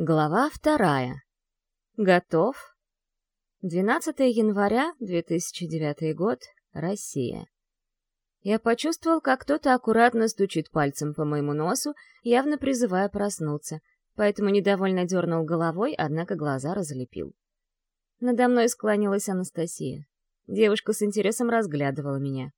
Глава вторая. Готов? 12 января 2009 год. Россия. Я почувствовал, как кто-то аккуратно стучит пальцем по моему носу, явно призывая проснуться, поэтому недовольно дернул головой, однако глаза разлепил. Надо мной склонилась Анастасия. Девушка с интересом разглядывала меня.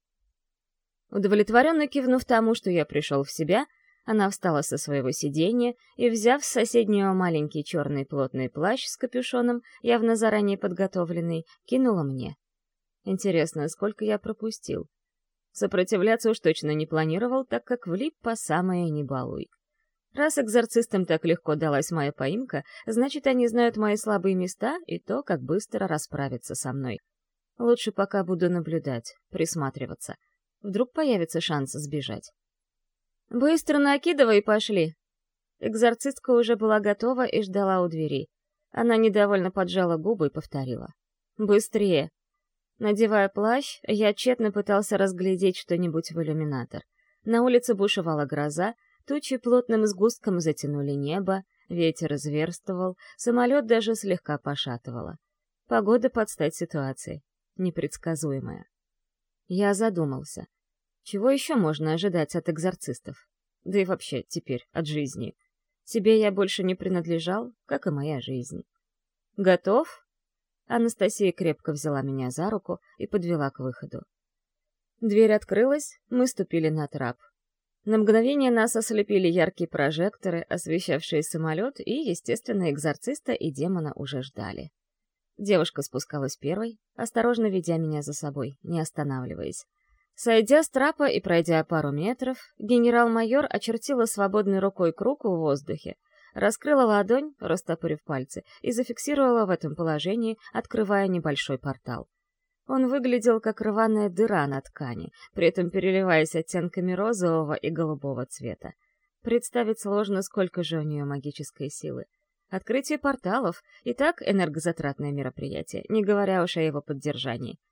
Удовлетворенно кивнув тому, что я пришел в себя, она встала со своего сиденья и, взяв с соседнего маленький черный плотный плащ с капюшоном, явно заранее подготовленный, кинула мне. Интересно, сколько я пропустил? Сопротивляться уж точно не планировал, так как влип по самое не балуй. Раз экзорцистам так легко далась моя поимка, значит, они знают мои слабые места и то, как быстро расправиться со мной. Лучше пока буду наблюдать, присматриваться. Вдруг появится шанс сбежать. «Быстро накидывай пошли!» Экзорцистка уже была готова и ждала у двери. Она недовольно поджала губы и повторила. «Быстрее!» Надевая плащ, я тщетно пытался разглядеть что-нибудь в иллюминатор. На улице бушевала гроза, тучи плотным сгустком затянули небо, ветер зверствовал, самолет даже слегка пошатывало. Погода под стать ситуации. Непредсказуемая. Я задумался. Чего еще можно ожидать от экзорцистов? Да и вообще, теперь, от жизни. Тебе я больше не принадлежал, как и моя жизнь. Готов? Анастасия крепко взяла меня за руку и подвела к выходу. Дверь открылась, мы ступили на трап. На мгновение нас ослепили яркие прожекторы, освещавшие самолет, и, естественно, экзорциста и демона уже ждали. Девушка спускалась первой, осторожно ведя меня за собой, не останавливаясь. Сойдя с трапа и пройдя пару метров, генерал-майор очертила свободной рукой круг в воздухе, раскрыла ладонь, растопырив пальцы, и зафиксировала в этом положении, открывая небольшой портал. Он выглядел как рваная дыра на ткани, при этом переливаясь оттенками розового и голубого цвета. Представить сложно, сколько же у нее магической силы. Открытие порталов — и так энергозатратное мероприятие, не говоря уж о его поддержании —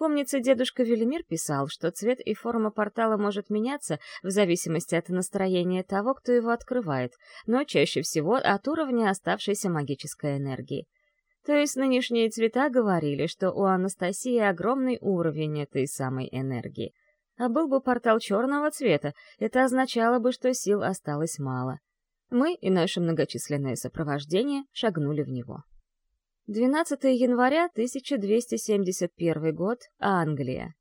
Помнится, дедушка Велимир писал, что цвет и форма портала может меняться в зависимости от настроения того, кто его открывает, но чаще всего от уровня оставшейся магической энергии. То есть нынешние цвета говорили, что у Анастасии огромный уровень этой самой энергии. А был бы портал черного цвета, это означало бы, что сил осталось мало. Мы и наше многочисленное сопровождение шагнули в него. 12 января 1271 год, Англия.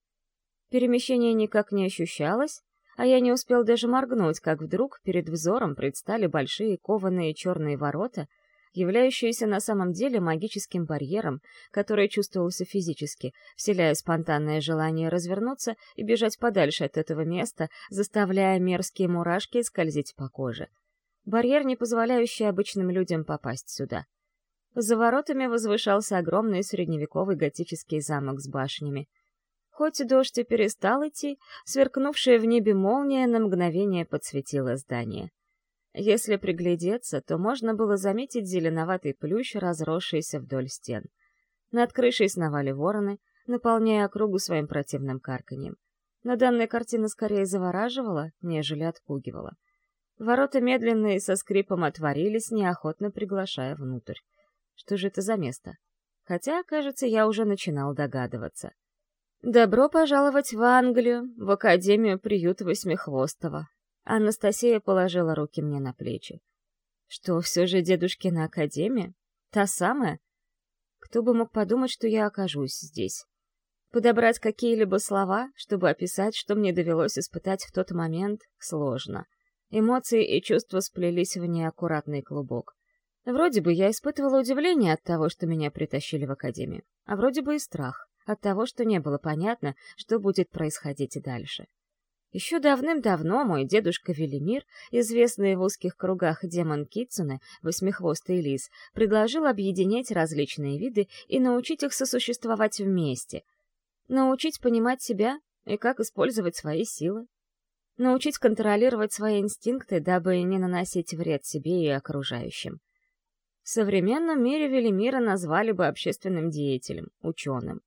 Перемещение никак не ощущалось, а я не успел даже моргнуть, как вдруг перед взором предстали большие кованые черные ворота, являющиеся на самом деле магическим барьером, который чувствовался физически, вселяя спонтанное желание развернуться и бежать подальше от этого места, заставляя мерзкие мурашки скользить по коже. Барьер, не позволяющий обычным людям попасть сюда — за воротами возвышался огромный средневековый готический замок с башнями. Хоть дождь и перестал идти, сверкнувшая в небе молния на мгновение подсветила здание. Если приглядеться, то можно было заметить зеленоватый плющ, разросшийся вдоль стен. Над крышей сновали вороны, наполняя округу своим противным карканьем. Но данная картина скорее завораживала, нежели отпугивала. Ворота медленно и со скрипом отворились, неохотно приглашая внутрь. Что же это за место? Хотя, кажется, я уже начинал догадываться. «Добро пожаловать в Англию, в Академию приют Восьмихвостого». Анастасия положила руки мне на плечи. «Что, все же дедушкина Академия? Та самая? Кто бы мог подумать, что я окажусь здесь?» Подобрать какие-либо слова, чтобы описать, что мне довелось испытать в тот момент, сложно. Эмоции и чувства сплелись в неаккуратный клубок. Вроде бы я испытывала удивление от того, что меня притащили в академию, а вроде бы и страх от того, что не было понятно, что будет происходить дальше. Еще давным-давно мой дедушка Велимир, известный в узких кругах демон Китсуне, восьмихвостый лис, предложил объединять различные виды и научить их сосуществовать вместе. Научить понимать себя и как использовать свои силы. Научить контролировать свои инстинкты, дабы не наносить вред себе и окружающим. В современном мире Велимира назвали бы общественным деятелем, ученым.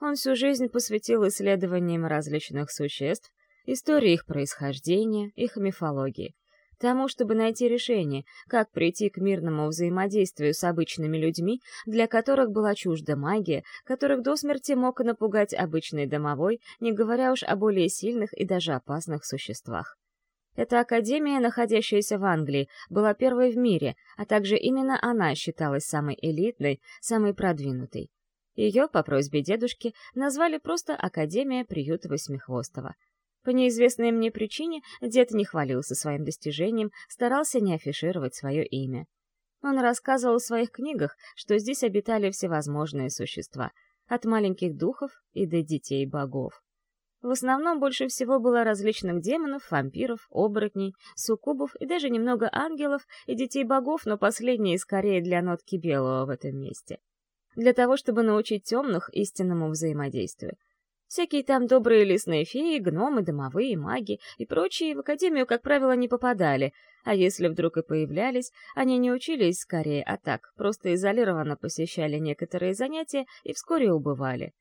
Он всю жизнь посвятил исследованиям различных существ, истории их происхождения, их мифологии. тому, чтобы найти решение, как прийти к мирному взаимодействию с обычными людьми, для которых была чужда магия, которых до смерти мог напугать обычный домовой, не говоря уж о более сильных и даже опасных существах. Эта академия, находящаяся в Англии, была первой в мире, а также именно она считалась самой элитной, самой продвинутой. Ее, по просьбе дедушки, назвали просто Академия приюта Восьмихвостого — по неизвестной мне причине дед не хвалился своим достижением, старался не афишировать свое имя. Он рассказывал в своих книгах, что здесь обитали всевозможные существа, от маленьких духов и до детей богов. В основном больше всего было различных демонов, вампиров, оборотней, суккубов и даже немного ангелов и детей богов, но последние скорее для нотки белого в этом месте. Для того, чтобы научить темных истинному взаимодействию. Всякие там добрые лесные феи, гномы, домовые, маги и прочие в академию, как правило, не попадали, а если вдруг и появлялись, они не учились скорее, а так, просто изолированно посещали некоторые занятия и вскоре убывали.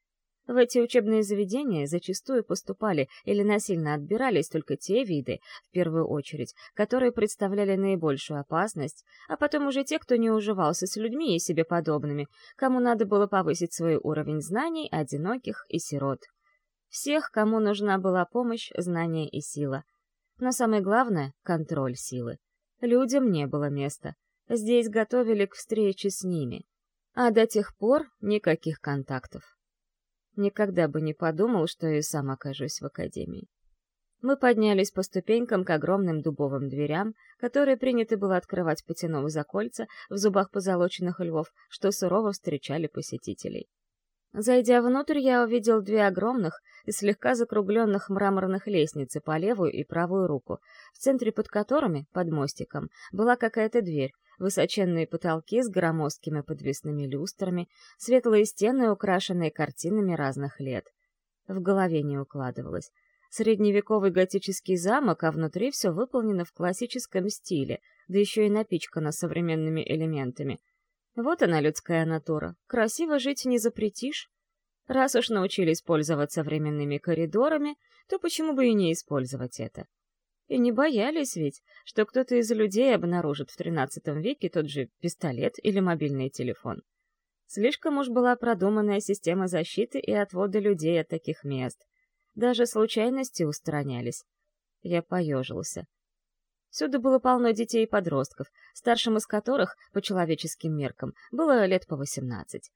В эти учебные заведения зачастую поступали или насильно отбирались только те виды, в первую очередь, которые представляли наибольшую опасность, а потом уже те, кто не уживался с людьми и себе подобными, кому надо было повысить свой уровень знаний, одиноких и сирот. Всех, кому нужна была помощь, знание и сила. Но самое главное — контроль силы. Людям не было места. Здесь готовили к встрече с ними. А до тех пор никаких контактов. Никогда бы не подумал, что и сам окажусь в академии. Мы поднялись по ступенькам к огромным дубовым дверям, которые принято было открывать, потянув за кольца в зубах позолоченных львов, что сурово встречали посетителей. Зайдя внутрь, я увидел две огромных и слегка закругленных мраморных лестницы по левую и правую руку, в центре под которыми, под мостиком, была какая-то дверь, высоченные потолки с громоздкими подвесными люстрами, светлые стены, украшенные картинами разных лет. В голове не укладывалось. Средневековый готический замок, а внутри все выполнено в классическом стиле, да еще и напичкано современными элементами — вот она, людская натура. Красиво жить не запретишь. Раз уж научились пользоваться временными коридорами, то почему бы и не использовать это? И не боялись ведь, что кто-то из людей обнаружит в XIII веке тот же пистолет или мобильный телефон. Слишком уж была продуманная система защиты и отвода людей от таких мест. Даже случайности устранялись. Я поежился. Всюду было полно детей и подростков, старшим из которых, по человеческим меркам, было лет по восемнадцать.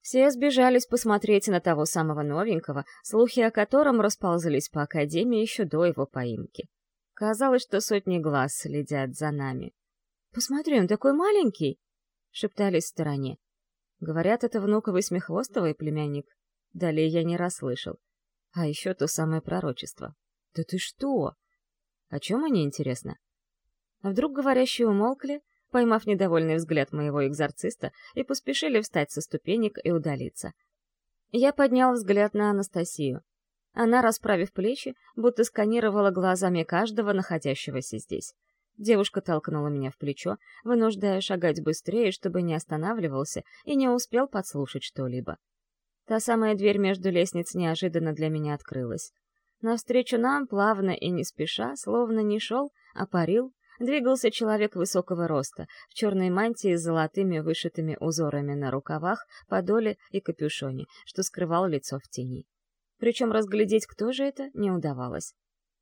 Все сбежались посмотреть на того самого новенького, слухи о котором расползались по Академии еще до его поимки. Казалось, что сотни глаз следят за нами. «Посмотри, он такой маленький!» — шептались в стороне. Говорят, это внук Восьмихвостого племянник. Далее я не расслышал. А еще то самое пророчество. «Да ты что?» О чем они, интересно? А вдруг говорящие умолкли, поймав недовольный взгляд моего экзорциста, и поспешили встать со ступенек и удалиться. Я поднял взгляд на Анастасию. Она, расправив плечи, будто сканировала глазами каждого находящегося здесь. Девушка толкнула меня в плечо, вынуждая шагать быстрее, чтобы не останавливался и не успел подслушать что-либо. Та самая дверь между лестниц неожиданно для меня открылась. Навстречу нам, плавно и не спеша, словно не шел, а парил, двигался человек высокого роста, в черной мантии с золотыми вышитыми узорами на рукавах, подоле и капюшоне, что скрывал лицо в тени. Причем разглядеть, кто же это, не удавалось.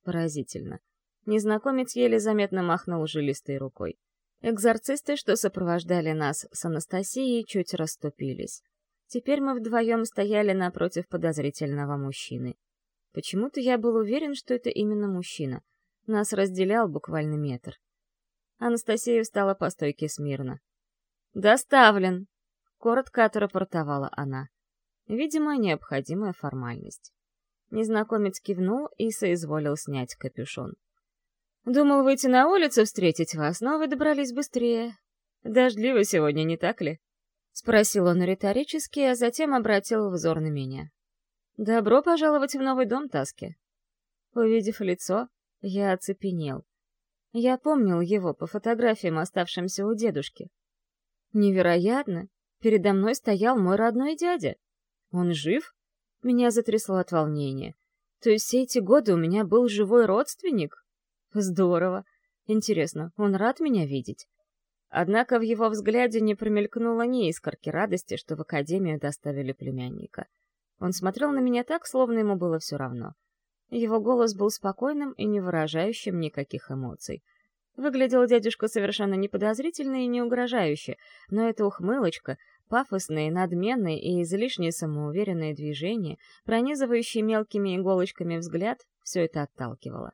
Поразительно. Незнакомец еле заметно махнул жилистой рукой. Экзорцисты, что сопровождали нас с Анастасией, чуть расступились. Теперь мы вдвоем стояли напротив подозрительного мужчины. Почему-то я был уверен, что это именно мужчина. Нас разделял буквально метр. Анастасия встала по стойке смирно. «Доставлен!» — коротко отрапортовала она. Видимо, необходимая формальность. Незнакомец кивнул и соизволил снять капюшон. «Думал выйти на улицу встретить вас, но вы добрались быстрее. Дождливо сегодня, не так ли?» — спросил он риторически, а затем обратил взор на меня. «Добро пожаловать в новый дом, Таски». Увидев лицо, я оцепенел. Я помнил его по фотографиям, оставшимся у дедушки. Невероятно! Передо мной стоял мой родной дядя. Он жив? Меня затрясло от волнения. То есть все эти годы у меня был живой родственник? Здорово. Интересно, он рад меня видеть? Однако в его взгляде не промелькнуло ни искорки радости, что в академию доставили племянника. Он смотрел на меня так, словно ему было все равно. Его голос был спокойным и не выражающим никаких эмоций. Выглядел дядюшка совершенно неподозрительно и не угрожающе, но эта ухмылочка, пафосные, надменные и излишне самоуверенные движения, пронизывающие мелкими иголочками взгляд, все это отталкивало.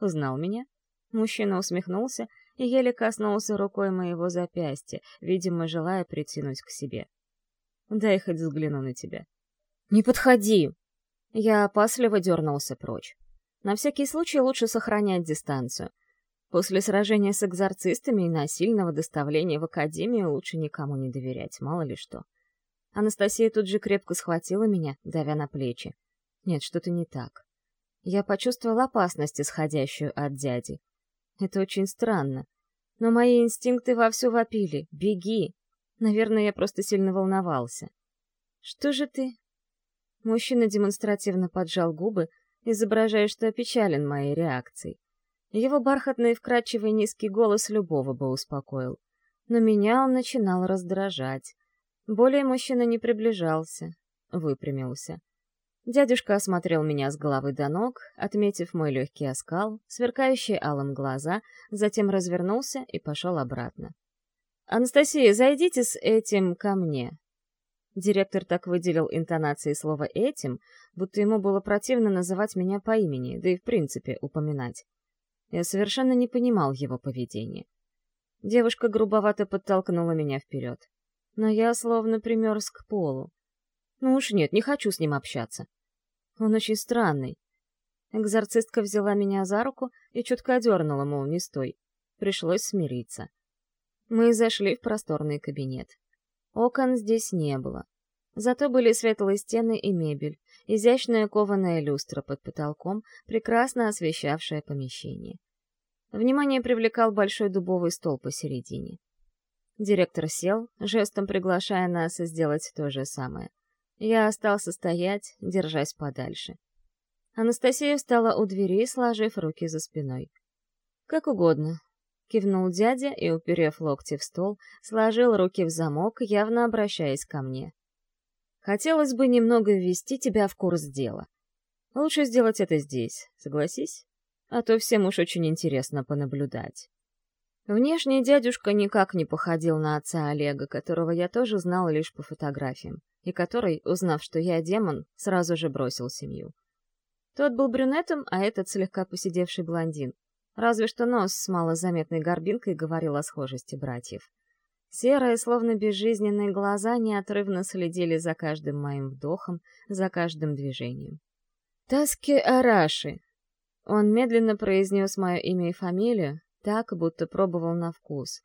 Узнал меня? Мужчина усмехнулся и еле коснулся рукой моего запястья, видимо, желая притянуть к себе. «Дай хоть взгляну на тебя». «Не подходи!» Я опасливо дернулся прочь. На всякий случай лучше сохранять дистанцию. После сражения с экзорцистами и насильного доставления в академию лучше никому не доверять, мало ли что. Анастасия тут же крепко схватила меня, давя на плечи. Нет, что-то не так. Я почувствовал опасность, исходящую от дяди. Это очень странно. Но мои инстинкты вовсю вопили. «Беги!» Наверное, я просто сильно волновался. «Что же ты?» Мужчина демонстративно поджал губы, изображая, что опечален моей реакцией. Его бархатный и вкрадчивый низкий голос любого бы успокоил. Но меня он начинал раздражать. Более мужчина не приближался, выпрямился. Дядюшка осмотрел меня с головы до ног, отметив мой легкий оскал, сверкающие алым глаза, затем развернулся и пошел обратно. «Анастасия, зайдите с этим ко мне». Директор так выделил интонации слова «этим», будто ему было противно называть меня по имени, да и в принципе упоминать. Я совершенно не понимал его поведения. Девушка грубовато подтолкнула меня вперед. Но я словно примерз к полу. Ну уж нет, не хочу с ним общаться. Он очень странный. Экзорцистка взяла меня за руку и чутко одернула, мол, не стой. Пришлось смириться. Мы зашли в просторный кабинет. Окон здесь не было. Зато были светлые стены и мебель, изящная кованая люстра под потолком, прекрасно освещавшая помещение. Внимание привлекал большой дубовый стол посередине. Директор сел, жестом приглашая нас сделать то же самое. Я остался стоять, держась подальше. Анастасия встала у двери, сложив руки за спиной. «Как угодно», — кивнул дядя и, уперев локти в стол, сложил руки в замок, явно обращаясь ко мне. «Хотелось бы немного ввести тебя в курс дела. Лучше сделать это здесь, согласись? А то всем уж очень интересно понаблюдать». Внешне дядюшка никак не походил на отца Олега, которого я тоже знала лишь по фотографиям и который, узнав, что я демон, сразу же бросил семью. Тот был брюнетом, а этот слегка посидевший блондин. Разве что нос с малозаметной горбинкой говорил о схожести братьев. Серые, словно безжизненные глаза неотрывно следили за каждым моим вдохом, за каждым движением. «Таски Араши!» Он медленно произнес мое имя и фамилию, так, будто пробовал на вкус.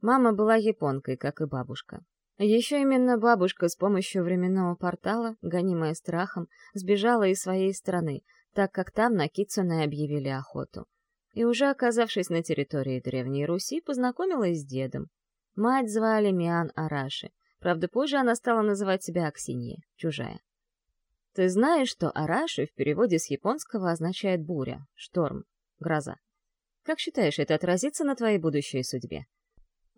Мама была японкой, как и бабушка. Еще именно бабушка с помощью временного портала, гонимая страхом, сбежала из своей страны, так как там на Китсуне объявили охоту. И уже оказавшись на территории Древней Руси, познакомилась с дедом. Мать звали Миан Араши. Правда, позже она стала называть себя Аксинье, чужая. Ты знаешь, что Араши в переводе с японского означает буря, шторм, гроза. Как считаешь, это отразится на твоей будущей судьбе?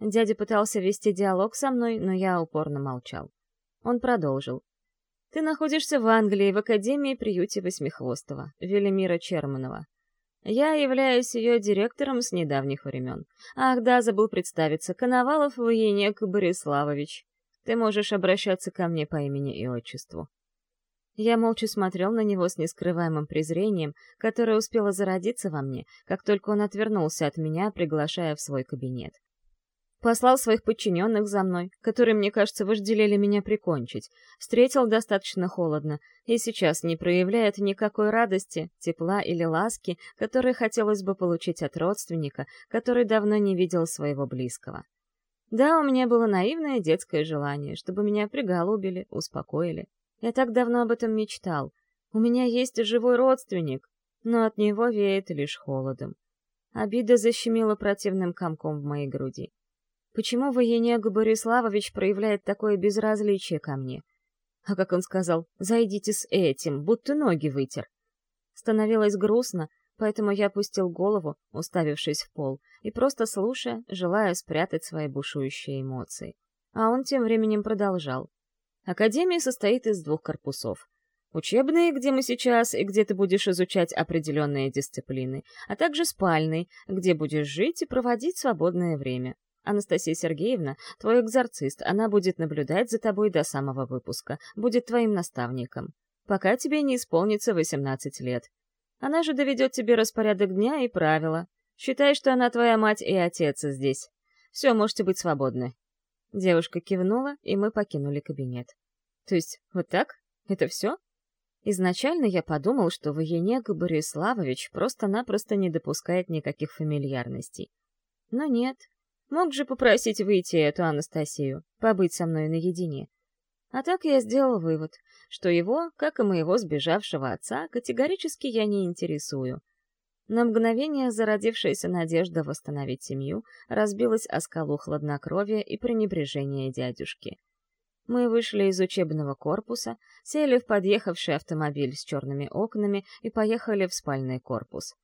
Дядя пытался вести диалог со мной, но я упорно молчал. Он продолжил. «Ты находишься в Англии, в Академии-приюте Восьмихвостого, Велимира Черманова. Я являюсь ее директором с недавних времен. Ах да, забыл представиться, Коновалов Военек Бориславович. Ты можешь обращаться ко мне по имени и отчеству». Я молча смотрел на него с нескрываемым презрением, которое успело зародиться во мне, как только он отвернулся от меня, приглашая в свой кабинет. Послал своих подчиненных за мной, которые, мне кажется, вожделели меня прикончить. Встретил достаточно холодно и сейчас не проявляет никакой радости, тепла или ласки, которые хотелось бы получить от родственника, который давно не видел своего близкого. Да, у меня было наивное детское желание, чтобы меня приголубили, успокоили. Я так давно об этом мечтал. У меня есть живой родственник, но от него веет лишь холодом. Обида защемила противным комком в моей груди. Почему Военега Бориславович проявляет такое безразличие ко мне? А как он сказал, зайдите с этим, будто ноги вытер. Становилось грустно, поэтому я опустил голову, уставившись в пол, и просто слушая, желая спрятать свои бушующие эмоции. А он тем временем продолжал. Академия состоит из двух корпусов. Учебный, где мы сейчас, и где ты будешь изучать определенные дисциплины, а также спальный, где будешь жить и проводить свободное время. Анастасия Сергеевна, твой экзорцист, она будет наблюдать за тобой до самого выпуска, будет твоим наставником, пока тебе не исполнится 18 лет. Она же доведет тебе распорядок дня и правила. Считай, что она твоя мать и отец здесь. Все, можете быть свободны. Девушка кивнула, и мы покинули кабинет. То есть, вот так? Это все? Изначально я подумал, что Военег Бориславович просто-напросто не допускает никаких фамильярностей. Но нет. Мог же попросить выйти эту Анастасию, побыть со мной наедине. А так я сделал вывод, что его, как и моего сбежавшего отца, категорически я не интересую. На мгновение зародившаяся надежда восстановить семью разбилась о скалу хладнокровия и пренебрежения дядюшки. Мы вышли из учебного корпуса, сели в подъехавший автомобиль с черными окнами и поехали в спальный корпус.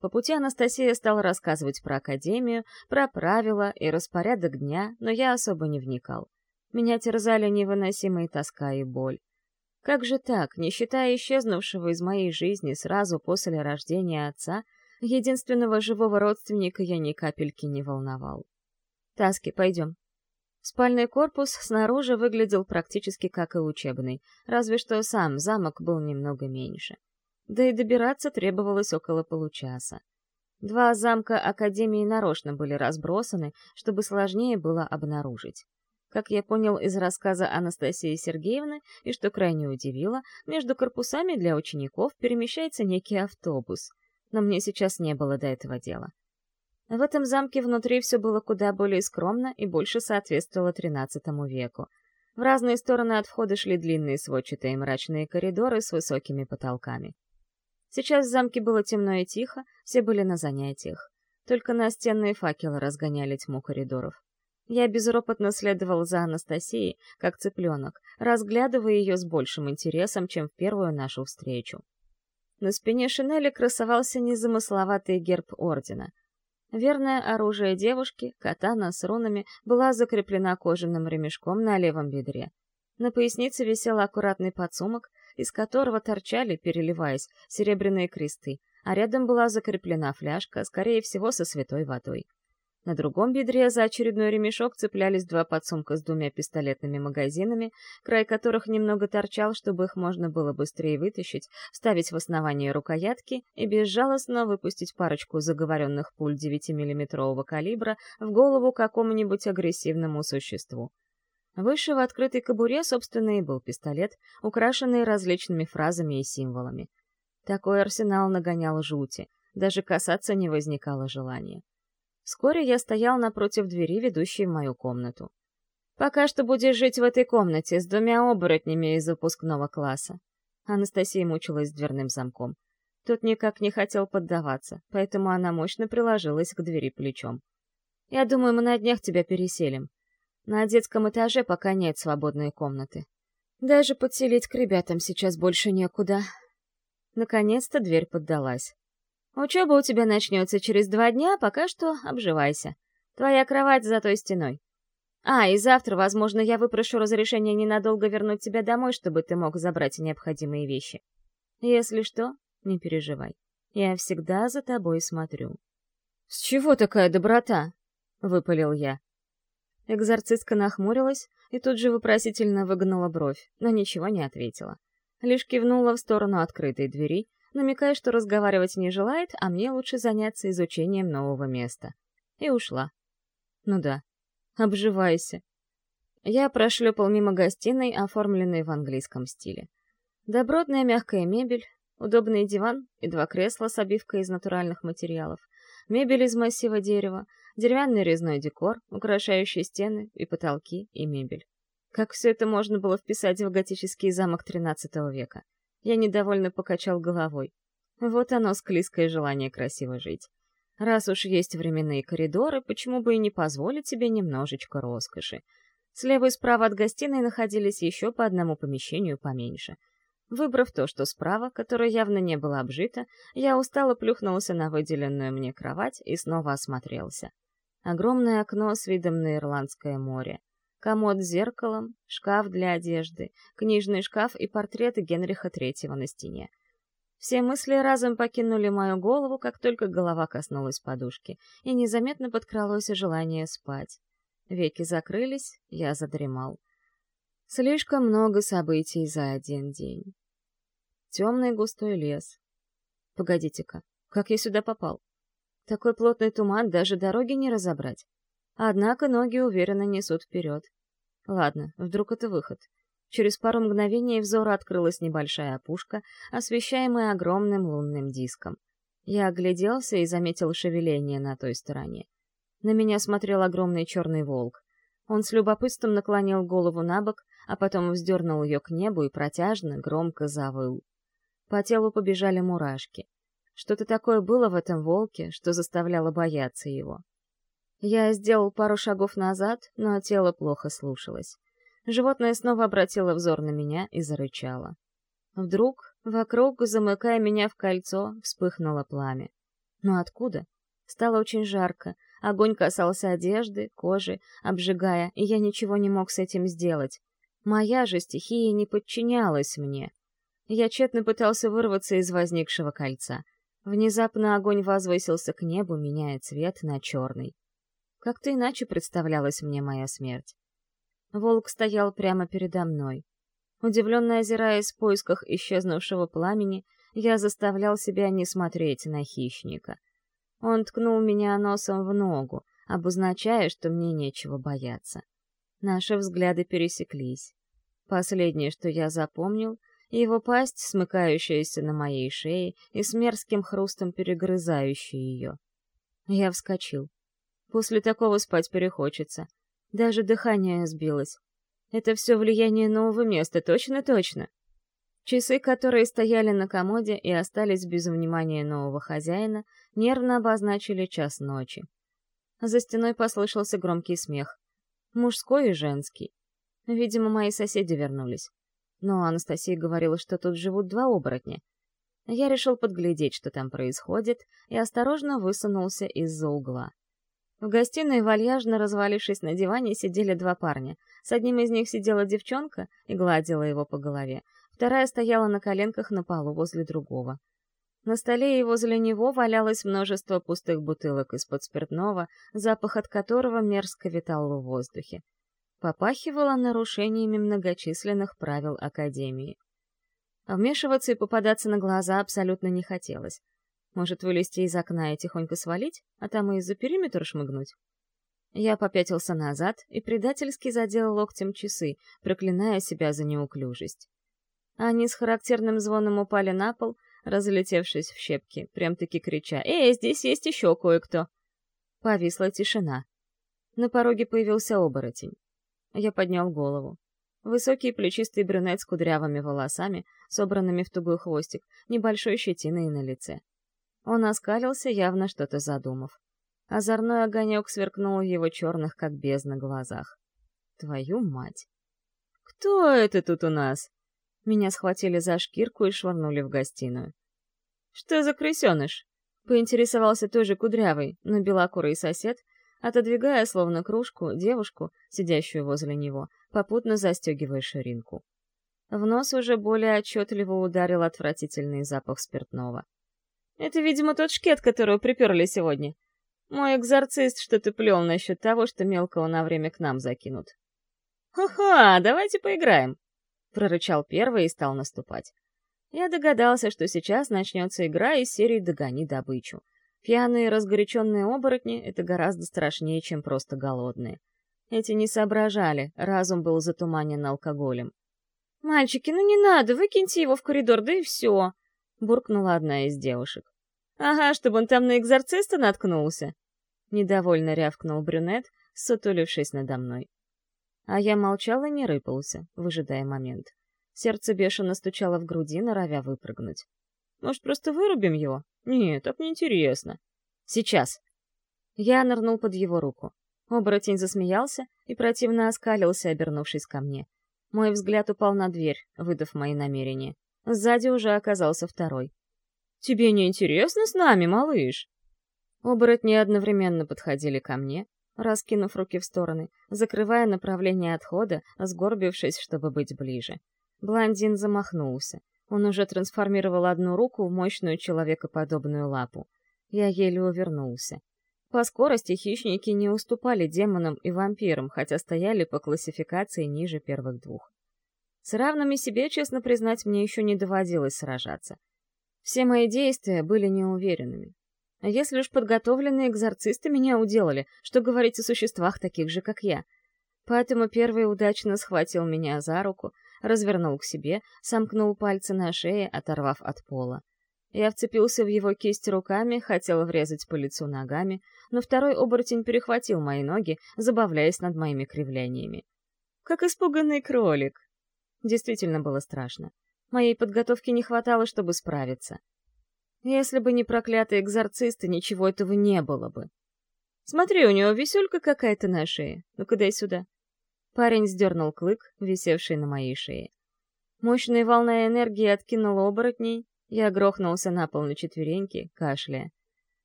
По пути Анастасия стала рассказывать про академию, про правила и распорядок дня, но я особо не вникал. Меня терзали невыносимые тоска и боль. Как же так, не считая исчезнувшего из моей жизни сразу после рождения отца, единственного живого родственника я ни капельки не волновал. «Таски, пойдем», Спальный корпус снаружи выглядел практически как и учебный, разве что сам замок был немного меньше. Да и добираться требовалось около получаса. Два замка Академии нарочно были разбросаны, чтобы сложнее было обнаружить. Как я понял из рассказа Анастасии Сергеевны, и что крайне удивило, между корпусами для учеников перемещается некий автобус. Но мне сейчас не было до этого дела. В этом замке внутри все было куда более скромно и больше соответствовало XIII веку. В разные стороны от входа шли длинные сводчатые мрачные коридоры с высокими потолками. Сейчас в замке было темно и тихо, все были на занятиях. Только настенные факелы разгоняли тьму коридоров. Я безропотно следовал за Анастасией, как цыпленок, разглядывая ее с большим интересом, чем в первую нашу встречу. На спине шинели красовался незамысловатый герб ордена, Верное оружие девушки, катана с рунами, была закреплена кожаным ремешком на левом бедре. На пояснице висел аккуратный подсумок, из которого торчали, переливаясь, серебряные кресты, а рядом была закреплена фляжка, скорее всего, со святой водой. На другом бедре за очередной ремешок цеплялись два подсумка с двумя пистолетными магазинами, край которых немного торчал, чтобы их можно было быстрее вытащить, вставить в основание рукоятки и безжалостно выпустить парочку заговоренных пуль 9-миллиметрового калибра в голову какому-нибудь агрессивному существу. Выше в открытой кобуре, собственно, и был пистолет, украшенный различными фразами и символами. Такой арсенал нагонял жути, даже касаться не возникало желания. Вскоре я стоял напротив двери, ведущей в мою комнату. «Пока что будешь жить в этой комнате с двумя оборотнями из выпускного класса». Анастасия мучилась дверным замком. Тот никак не хотел поддаваться, поэтому она мощно приложилась к двери плечом. «Я думаю, мы на днях тебя переселим. На детском этаже пока нет свободной комнаты. Даже подселить к ребятам сейчас больше некуда». Наконец-то дверь поддалась. Учеба у тебя начнется через два дня, пока что обживайся. Твоя кровать за той стеной. А, и завтра, возможно, я выпрошу разрешение ненадолго вернуть тебя домой, чтобы ты мог забрать необходимые вещи. Если что, не переживай. Я всегда за тобой смотрю. «С чего такая доброта?» — выпалил я. Экзорцистка нахмурилась и тут же вопросительно выгнула бровь, но ничего не ответила. Лишь кивнула в сторону открытой двери, намекая, что разговаривать не желает, а мне лучше заняться изучением нового места. И ушла. Ну да, обживайся. Я прошлепал мимо гостиной, оформленной в английском стиле. Добротная мягкая мебель, удобный диван и два кресла с обивкой из натуральных материалов, мебель из массива дерева, деревянный резной декор, украшающий стены и потолки и мебель. Как все это можно было вписать в готический замок XIII века? Я недовольно покачал головой. Вот оно, склизкое желание красиво жить. Раз уж есть временные коридоры, почему бы и не позволить себе немножечко роскоши? Слева и справа от гостиной находились еще по одному помещению поменьше. Выбрав то, что справа, которое явно не было обжито, я устало плюхнулся на выделенную мне кровать и снова осмотрелся. Огромное окно с видом на Ирландское море. Комод с зеркалом, шкаф для одежды, книжный шкаф и портреты Генриха Третьего на стене. Все мысли разом покинули мою голову, как только голова коснулась подушки, и незаметно подкралось желание спать. Веки закрылись, я задремал. Слишком много событий за один день. Темный густой лес. Погодите-ка, как я сюда попал? Такой плотный туман даже дороги не разобрать. Однако ноги уверенно несут вперед. Ладно, вдруг это выход. Через пару мгновений взору открылась небольшая опушка, освещаемая огромным лунным диском. Я огляделся и заметил шевеление на той стороне. На меня смотрел огромный черный волк. Он с любопытством наклонил голову на бок, а потом вздернул ее к небу и протяжно, громко завыл. По телу побежали мурашки. Что-то такое было в этом волке, что заставляло бояться его. Я сделал пару шагов назад, но тело плохо слушалось. Животное снова обратило взор на меня и зарычало. Вдруг, вокруг, замыкая меня в кольцо, вспыхнуло пламя. Но откуда? Стало очень жарко, огонь касался одежды, кожи, обжигая, и я ничего не мог с этим сделать. Моя же стихия не подчинялась мне. Я тщетно пытался вырваться из возникшего кольца. Внезапно огонь возвысился к небу, меняя цвет на черный. Как-то иначе представлялась мне моя смерть. Волк стоял прямо передо мной. Удивленно озираясь в поисках исчезнувшего пламени, я заставлял себя не смотреть на хищника. Он ткнул меня носом в ногу, обозначая, что мне нечего бояться. Наши взгляды пересеклись. Последнее, что я запомнил — его пасть, смыкающаяся на моей шее и с мерзким хрустом перегрызающая ее. Я вскочил. После такого спать перехочется. Даже дыхание сбилось. Это все влияние нового места, точно-точно. Часы, которые стояли на комоде и остались без внимания нового хозяина, нервно обозначили час ночи. За стеной послышался громкий смех. Мужской и женский. Видимо, мои соседи вернулись но Анастасия говорила, что тут живут два оборотня. Я решил подглядеть, что там происходит, и осторожно высунулся из-за угла. В гостиной, вальяжно развалившись на диване, сидели два парня. С одним из них сидела девчонка и гладила его по голове, вторая стояла на коленках на полу возле другого. На столе и возле него валялось множество пустых бутылок из-под спиртного, запах от которого мерзко витал в воздухе попахивало нарушениями многочисленных правил Академии. А вмешиваться и попадаться на глаза абсолютно не хотелось. Может, вылезти из окна и тихонько свалить, а там и из-за периметра шмыгнуть? Я попятился назад и предательски задел локтем часы, проклиная себя за неуклюжесть. Они с характерным звоном упали на пол, разлетевшись в щепки, прям-таки крича «Эй, здесь есть еще кое-кто!» Повисла тишина. На пороге появился оборотень. Я поднял голову. Высокий плечистый брюнет с кудрявыми волосами, собранными в тугой хвостик, небольшой щетиной на лице. Он оскалился, явно что-то задумав. Озорной огонек сверкнул в его черных, как бездна, глазах. Твою мать! «Кто это тут у нас?» Меня схватили за шкирку и швырнули в гостиную. «Что за крысеныш?» — поинтересовался тоже кудрявый, но белокурый сосед, отодвигая, словно кружку, девушку, сидящую возле него, попутно застегивая ширинку. В нос уже более отчетливо ударил отвратительный запах спиртного. «Это, видимо, тот шкет, которого приперли сегодня. Мой экзорцист что-то плел насчет того, что мелкого на время к нам закинут». «Ха-ха, давайте поиграем!» — прорычал первый и стал наступать. Я догадался, что сейчас начнется игра из серии «Догони добычу», Пьяные разгоряченные оборотни — это гораздо страшнее, чем просто голодные. Эти не соображали, разум был затуманен алкоголем. «Мальчики, ну не надо, выкиньте его в коридор, да и все!» — буркнула одна из девушек. «Ага, чтобы он там на экзорциста наткнулся!» Недовольно рявкнул брюнет, сутулившись надо мной. А я молчал и не рыпался, выжидая момент. Сердце бешено стучало в груди, норовя выпрыгнуть. «Может, просто вырубим его?» «Нет, так неинтересно». «Сейчас». Я нырнул под его руку. Оборотень засмеялся и противно оскалился, обернувшись ко мне. Мой взгляд упал на дверь, выдав мои намерения. Сзади уже оказался второй. «Тебе не интересно с нами, малыш?» Оборотни одновременно подходили ко мне, раскинув руки в стороны, закрывая направление отхода, сгорбившись, чтобы быть ближе. Блондин замахнулся. Он уже трансформировал одну руку в мощную человекоподобную лапу. Я еле увернулся. По скорости хищники не уступали демонам и вампирам, хотя стояли по классификации ниже первых двух. С равными себе, честно признать, мне еще не доводилось сражаться. Все мои действия были неуверенными. А если уж подготовленные экзорцисты меня уделали, что говорить о существах таких же, как я? Поэтому первый удачно схватил меня за руку, развернул к себе, сомкнул пальцы на шее, оторвав от пола. Я вцепился в его кисть руками, хотел врезать по лицу ногами, но второй оборотень перехватил мои ноги, забавляясь над моими кривляниями. Как испуганный кролик. Действительно было страшно. Моей подготовки не хватало, чтобы справиться. Если бы не проклятые экзорцисты, ничего этого не было бы. Смотри, у него висюлька какая-то на шее. Ну-ка дай сюда. Парень сдернул клык, висевший на моей шее. Мощная волна энергии откинула оборотней, я грохнулся на пол на четвереньки, кашляя.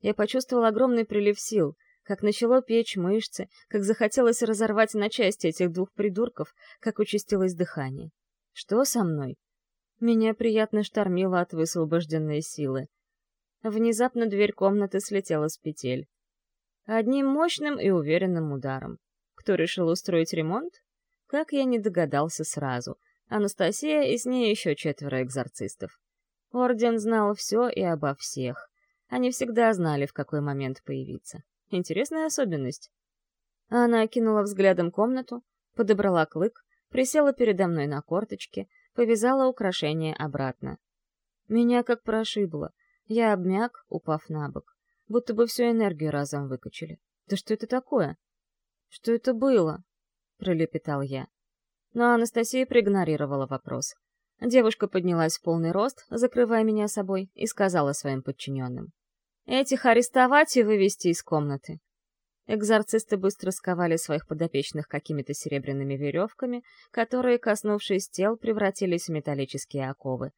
Я почувствовал огромный прилив сил, как начало печь мышцы, как захотелось разорвать на части этих двух придурков, как участилось дыхание. Что со мной? Меня приятно штормило от высвобожденной силы. Внезапно дверь комнаты слетела с петель. Одним мощным и уверенным ударом. Кто решил устроить ремонт? Как я не догадался сразу. Анастасия и с ней еще четверо экзорцистов. Орден знал все и обо всех. Они всегда знали, в какой момент появиться. Интересная особенность. Она окинула взглядом комнату, подобрала клык, присела передо мной на корточки, повязала украшение обратно. Меня как прошибло. Я обмяк, упав на бок. Будто бы всю энергию разом выкачали. Да что это такое? Что это было? Пролепетал я. Но Анастасия проигнорировала вопрос. Девушка поднялась в полный рост, закрывая меня собой, и сказала своим подчиненным. «Этих арестовать и вывести из комнаты». Экзорцисты быстро сковали своих подопечных какими-то серебряными веревками, которые, коснувшись тел, превратились в металлические оковы.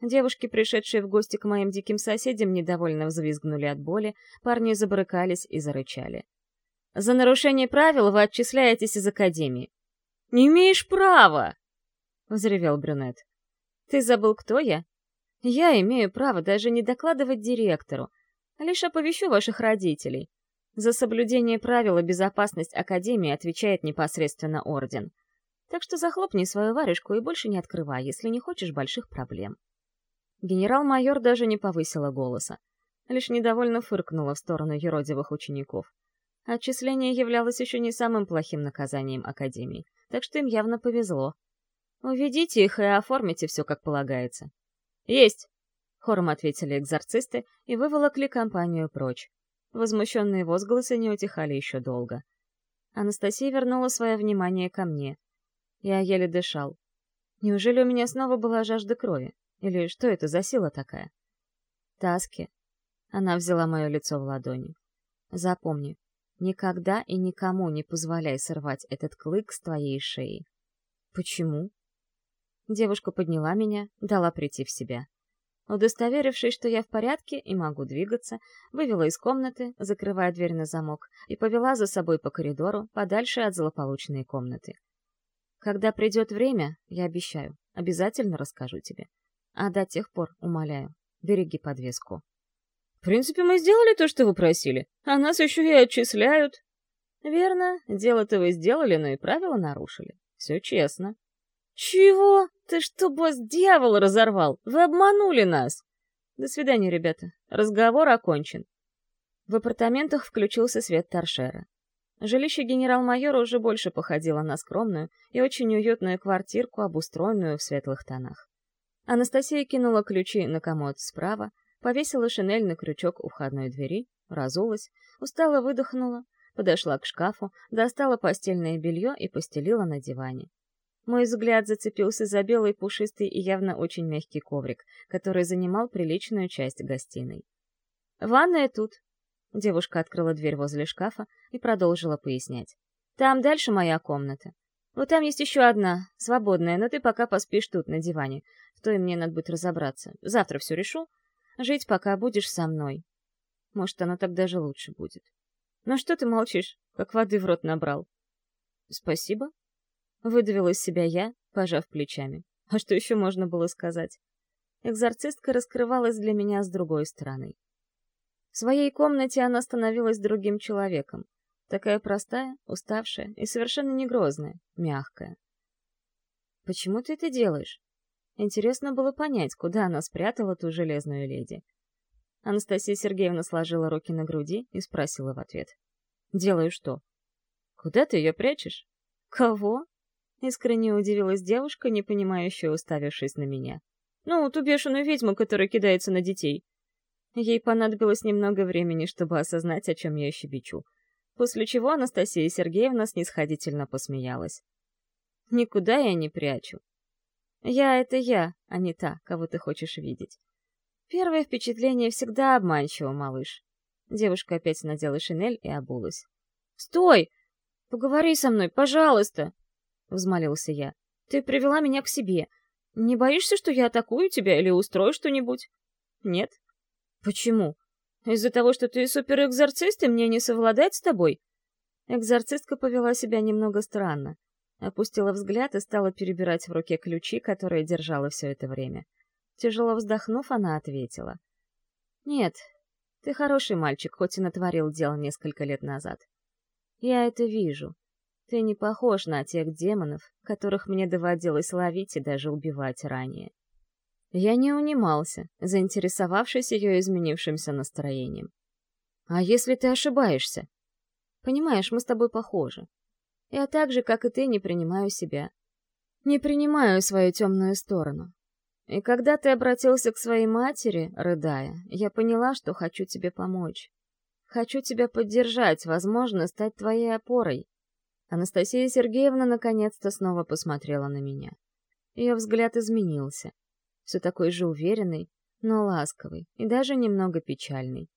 Девушки, пришедшие в гости к моим диким соседям, недовольно взвизгнули от боли, парни забрыкались и зарычали. «За нарушение правил вы отчисляетесь из академии». «Не имеешь права!» — взревел брюнет. Ты забыл, кто я? Я имею право даже не докладывать директору, а лишь оповещу ваших родителей. За соблюдение правил и безопасность Академии отвечает непосредственно Орден. Так что захлопни свою варежку и больше не открывай, если не хочешь больших проблем. Генерал-майор даже не повысила голоса, лишь недовольно фыркнула в сторону еродивых учеников. Отчисление являлось еще не самым плохим наказанием Академии, так что им явно повезло. «Уведите их и оформите все как полагается». «Есть!» — хором ответили экзорцисты и выволокли компанию прочь. Возмущенные возгласы не утихали еще долго. Анастасия вернула свое внимание ко мне. Я еле дышал. Неужели у меня снова была жажда крови? Или что это за сила такая? Таски. Она взяла мое лицо в ладони. Запомни, никогда и никому не позволяй сорвать этот клык с твоей шеи. Почему? Девушка подняла меня, дала прийти в себя. Удостоверившись, что я в порядке и могу двигаться, вывела из комнаты, закрывая дверь на замок, и повела за собой по коридору, подальше от злополучной комнаты. Когда придет время, я обещаю, обязательно расскажу тебе. А до тех пор, умоляю, береги подвеску. В принципе, мы сделали то, что вы просили, а нас еще и отчисляют. Верно, дело-то вы сделали, но и правила нарушили. Все честно. Чего? Ты что, босс, дьявол разорвал? Вы обманули нас. До свидания, ребята. Разговор окончен. В апартаментах включился свет торшера. Жилище генерал-майора уже больше походило на скромную и очень уютную квартирку, обустроенную в светлых тонах. Анастасия кинула ключи на комод справа, повесила шинель на крючок у входной двери, разулась, устало выдохнула, подошла к шкафу, достала постельное белье и постелила на диване. Мой взгляд зацепился за белый пушистый и явно очень мягкий коврик, который занимал приличную часть гостиной. «Ванная тут». Девушка открыла дверь возле шкафа и продолжила пояснять. «Там дальше моя комната. Вот там есть еще одна, свободная, но ты пока поспишь тут, на диване. В той мне надо будет разобраться. Завтра все решу. Жить пока будешь со мной. Может, оно так даже лучше будет. Ну что ты молчишь, как воды в рот набрал? Спасибо. Выдавила из себя я, пожав плечами. А что еще можно было сказать? Экзорцистка раскрывалась для меня с другой стороны. В своей комнате она становилась другим человеком. Такая простая, уставшая и совершенно не грозная, мягкая. «Почему ты это делаешь?» Интересно было понять, куда она спрятала ту железную леди. Анастасия Сергеевна сложила руки на груди и спросила в ответ. «Делаю что?» «Куда ты ее прячешь?» «Кого?» — искренне удивилась девушка, не понимающая, уставившись на меня. «Ну, ту бешеную ведьму, которая кидается на детей». Ей понадобилось немного времени, чтобы осознать, о чем я щебечу после чего Анастасия Сергеевна снисходительно посмеялась. «Никуда я не прячу. Я — это я, а не та, кого ты хочешь видеть. Первое впечатление всегда обманчиво, малыш». Девушка опять надела шинель и обулась. «Стой! Поговори со мной, пожалуйста!» — взмолился я. «Ты привела меня к себе. Не боишься, что я атакую тебя или устрою что-нибудь?» «Нет». «Почему?» Из-за того, что ты суперэкзорцист, и мне не совладать с тобой?» Экзорцистка повела себя немного странно. Опустила взгляд и стала перебирать в руке ключи, которые держала все это время. Тяжело вздохнув, она ответила. «Нет, ты хороший мальчик, хоть и натворил дел несколько лет назад. Я это вижу. Ты не похож на тех демонов, которых мне доводилось ловить и даже убивать ранее. Я не унимался, заинтересовавшись ее изменившимся настроением. «А если ты ошибаешься?» «Понимаешь, мы с тобой похожи. Я так же, как и ты, не принимаю себя. Не принимаю свою темную сторону. И когда ты обратился к своей матери, рыдая, я поняла, что хочу тебе помочь. Хочу тебя поддержать, возможно, стать твоей опорой». Анастасия Сергеевна наконец-то снова посмотрела на меня. Ее взгляд изменился все такой же уверенный, но ласковый и даже немного печальный.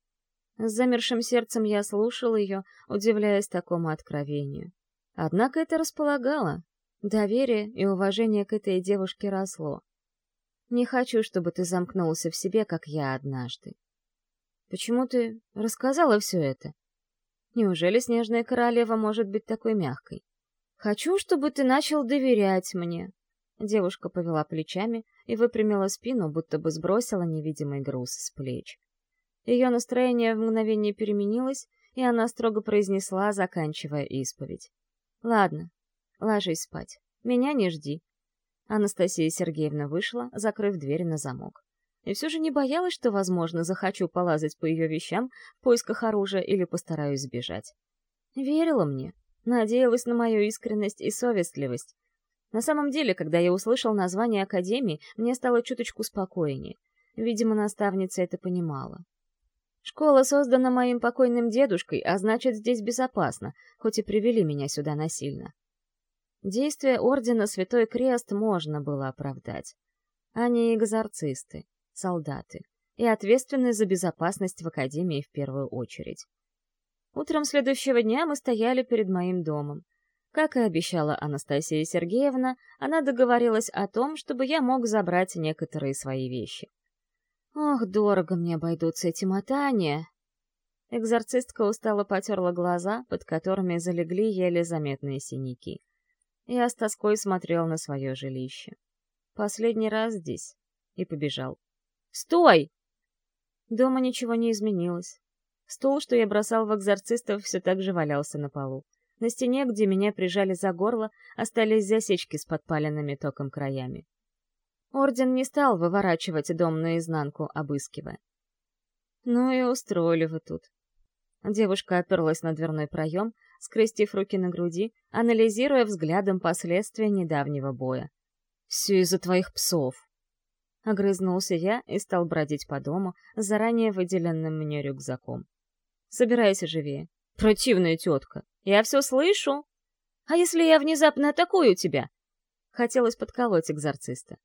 С замершим сердцем я слушал ее, удивляясь такому откровению. Однако это располагало. Доверие и уважение к этой девушке росло. Не хочу, чтобы ты замкнулся в себе, как я однажды. Почему ты рассказала все это? Неужели снежная королева может быть такой мягкой? Хочу, чтобы ты начал доверять мне, Девушка повела плечами и выпрямила спину, будто бы сбросила невидимый груз с плеч. Ее настроение в мгновение переменилось, и она строго произнесла, заканчивая исповедь. «Ладно, ложись спать. Меня не жди». Анастасия Сергеевна вышла, закрыв дверь на замок. И все же не боялась, что, возможно, захочу полазать по ее вещам в поисках оружия или постараюсь сбежать. Верила мне, надеялась на мою искренность и совестливость, на самом деле, когда я услышал название Академии, мне стало чуточку спокойнее. Видимо, наставница это понимала. Школа создана моим покойным дедушкой, а значит, здесь безопасно, хоть и привели меня сюда насильно. Действия Ордена Святой Крест можно было оправдать. Они экзорцисты, солдаты, и ответственны за безопасность в Академии в первую очередь. Утром следующего дня мы стояли перед моим домом. Как и обещала Анастасия Сергеевна, она договорилась о том, чтобы я мог забрать некоторые свои вещи. «Ох, дорого мне обойдутся эти мотания!» Экзорцистка устало потерла глаза, под которыми залегли еле заметные синяки. Я с тоской смотрел на свое жилище. Последний раз здесь. И побежал. «Стой!» Дома ничего не изменилось. Стул, что я бросал в экзорцистов, все так же валялся на полу. На стене, где меня прижали за горло, остались засечки с подпаленными током краями. Орден не стал выворачивать дом наизнанку, обыскивая. Ну и устроили вы тут. Девушка оперлась на дверной проем, скрестив руки на груди, анализируя взглядом последствия недавнего боя. «Все из-за твоих псов!» Огрызнулся я и стал бродить по дому с заранее выделенным мне рюкзаком. «Собирайся живее. Противная тетка!» Я все слышу. А если я внезапно атакую тебя? Хотелось подколоть экзорциста.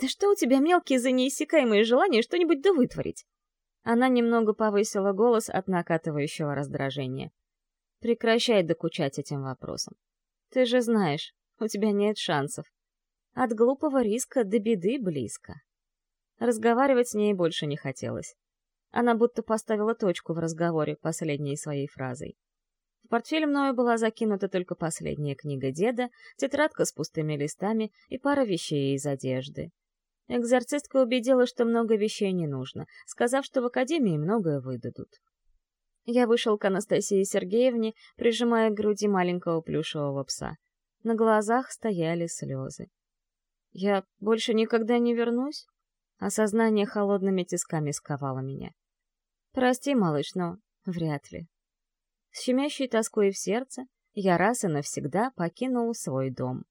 Да что у тебя мелкие за неиссякаемые желания что-нибудь да вытворить? Она немного повысила голос от накатывающего раздражения. Прекращай докучать этим вопросом. Ты же знаешь, у тебя нет шансов. От глупого риска до беды близко. Разговаривать с ней больше не хотелось. Она будто поставила точку в разговоре последней своей фразой. В портфель мною была закинута только последняя книга деда, тетрадка с пустыми листами и пара вещей из одежды. Экзорцистка убедила, что много вещей не нужно, сказав, что в академии многое выдадут. Я вышел к Анастасии Сергеевне, прижимая к груди маленького плюшевого пса. На глазах стояли слезы. «Я больше никогда не вернусь?» Осознание холодными тисками сковало меня. «Прости, малыш, но вряд ли». С щемящей тоской в сердце я раз и навсегда покинул свой дом.